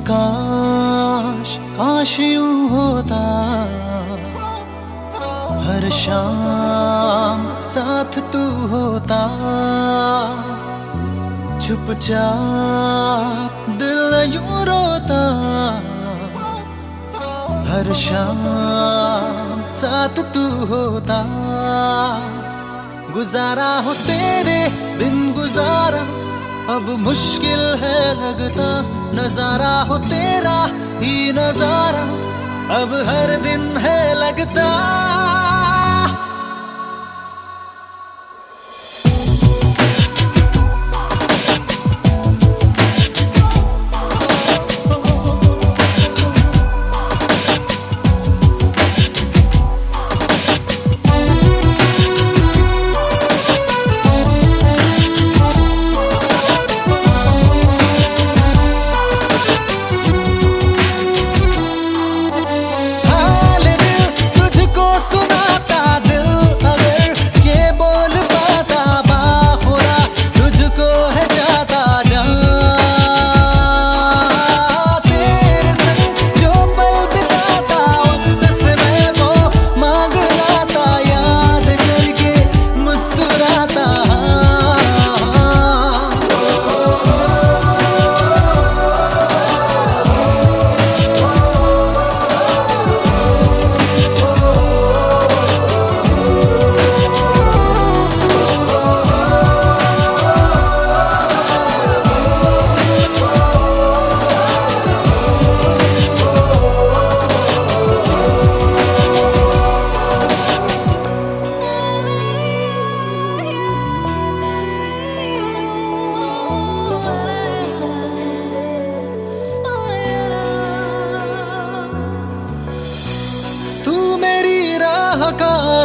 काश काश यूँ होता। हर शाम साथ तू होता। चुपचाप दिल यूँ रोता। हर शाम साथ तू होता। गुजारा हो तेरे बिन गुजारा। अब मुश्किल है लगता नज़ारा हो तेरा ही नज़ारा। अब हर दिन है लगता।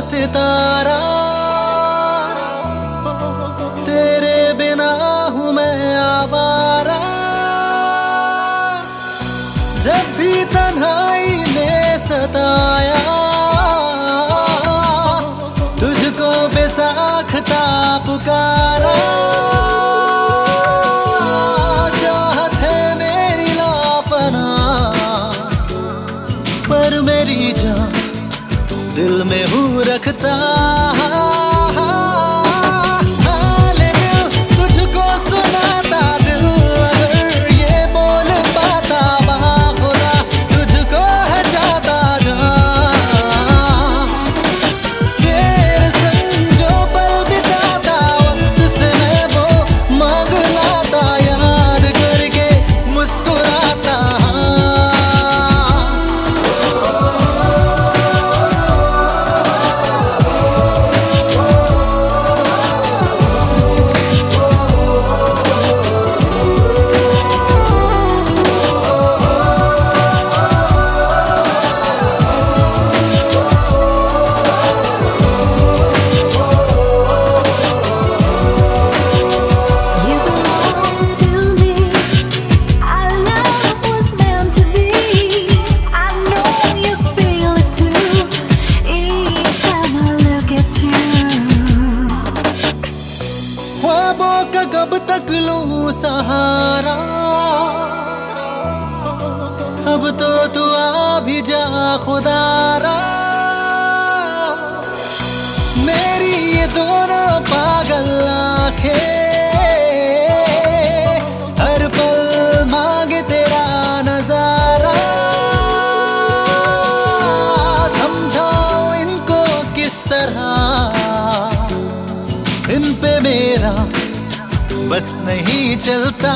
सितारा। तेरे बिना हूँ मैं आवारा। जब भी तन्हाई ने सताया तुझको बेसाखता पुकारा सहारा? अब तो तू आ भी जा खुदारा। मेरी ये दोनों पागल आँखें बस नहीं चलता।